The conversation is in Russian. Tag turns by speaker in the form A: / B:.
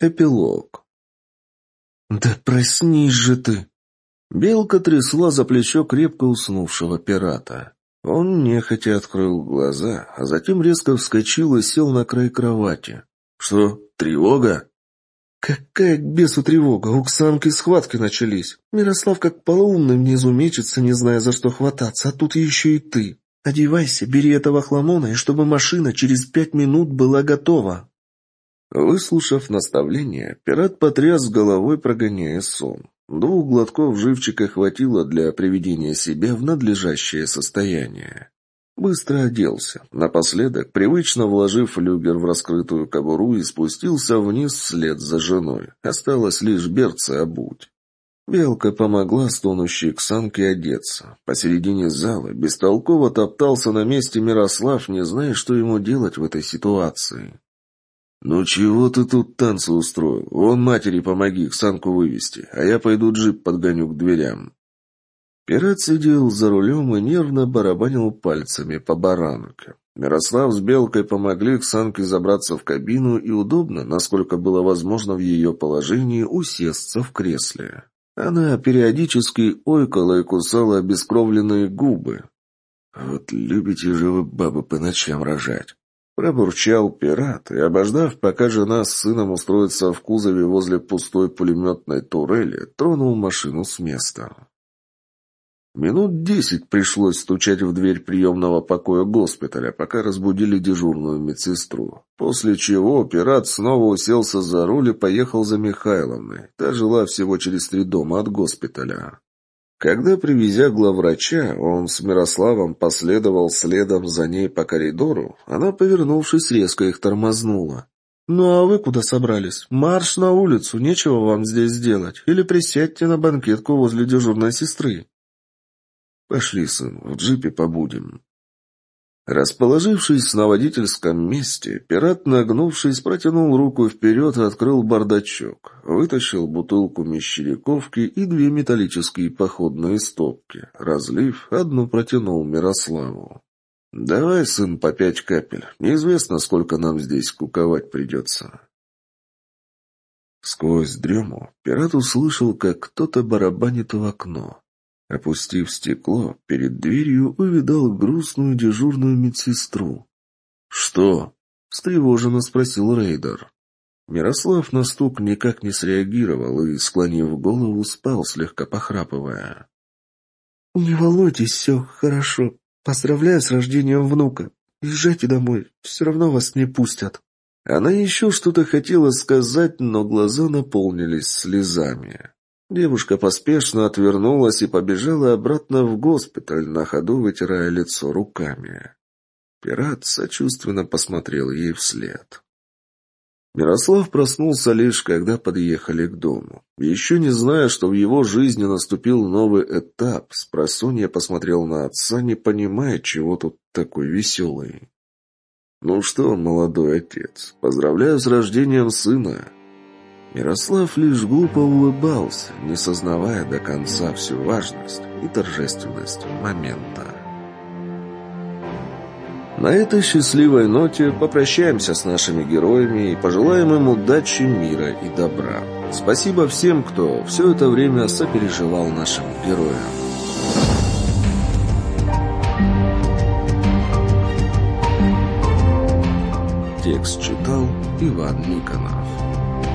A: Эпилог. «Да проснись же ты!» Белка трясла за плечо крепко уснувшего пирата. Он нехотя открыл глаза, а затем резко вскочил и сел на край кровати. «Что, тревога?»
B: «Какая к бесу тревога! У Ксанки схватки начались. Мирослав как полоумный внизу мечется, не зная, за что хвататься, а тут еще и ты. Одевайся, бери этого хламона, и чтобы машина через пять минут была готова».
A: Выслушав наставление, пират потряс головой, прогоняя сон. Двух глотков живчика хватило для приведения себя в надлежащее состояние. Быстро оделся. Напоследок, привычно вложив люгер в раскрытую кобуру и спустился вниз вслед за женой. Осталось лишь берцы обуть. Белка помогла стонущей Ксанке одеться. Посередине зала бестолково топтался на месте Мирослав, не зная, что ему делать в этой ситуации. «Ну чего ты тут танцы устроил? Вон матери помоги Ксанку вывести, а я пойду джип подгоню к дверям». Пират сидел за рулем и нервно барабанил пальцами по баранке. Мирослав с Белкой помогли Ксанке забраться в кабину и удобно, насколько было возможно в ее положении, усесться в кресле. Она периодически ойкала и кусала обескровленные губы. «Вот любите же вы, бабы, по ночам рожать!» Пробурчал пират и, обождав, пока жена с сыном устроится в кузове возле пустой пулеметной турели, тронул машину с места. Минут десять пришлось стучать в дверь приемного покоя госпиталя, пока разбудили дежурную медсестру. После чего пират снова уселся за руль и поехал за Михайловной. Та жила всего через три дома от госпиталя. Когда, привезя главврача, он с Мирославом последовал следом за ней по коридору, она, повернувшись, резко их тормознула. «Ну а вы куда собрались? Марш на улицу, нечего вам здесь делать. Или присядьте на банкетку возле дежурной сестры». «Пошли, сын, в джипе побудем». Расположившись на водительском месте, пират, нагнувшись, протянул руку вперед и открыл бардачок. Вытащил бутылку мещеряковки и две металлические походные стопки. Разлив, одну протянул Мирославу. «Давай, сын, по пять капель. Неизвестно, сколько нам здесь куковать придется». Сквозь дрему пират услышал, как кто-то барабанит в окно. Опустив стекло, перед дверью увидал грустную дежурную медсестру. «Что?» — встревоженно спросил Рейдер. Мирослав на стук никак не среагировал и, склонив голову, спал, слегка похрапывая.
B: «Не волнуйтесь, все хорошо. Поздравляю с рождением внука. Езжайте домой, все равно вас не пустят».
A: Она еще что-то хотела сказать, но глаза наполнились слезами. Девушка поспешно отвернулась и побежала обратно в госпиталь, на ходу вытирая лицо руками. Пират сочувственно посмотрел ей вслед. Мирослав проснулся лишь, когда подъехали к дому. Еще не зная, что в его жизни наступил новый этап, спросонья посмотрел на отца, не понимая, чего тут такой веселый. «Ну что, молодой отец, поздравляю с рождением сына!» Ярослав лишь глупо улыбался, не сознавая до конца всю важность и торжественность момента. На этой счастливой ноте попрощаемся с нашими героями и пожелаем им удачи, мира и добра. Спасибо всем, кто все это время сопереживал нашим героям. Текст читал Иван Никонов.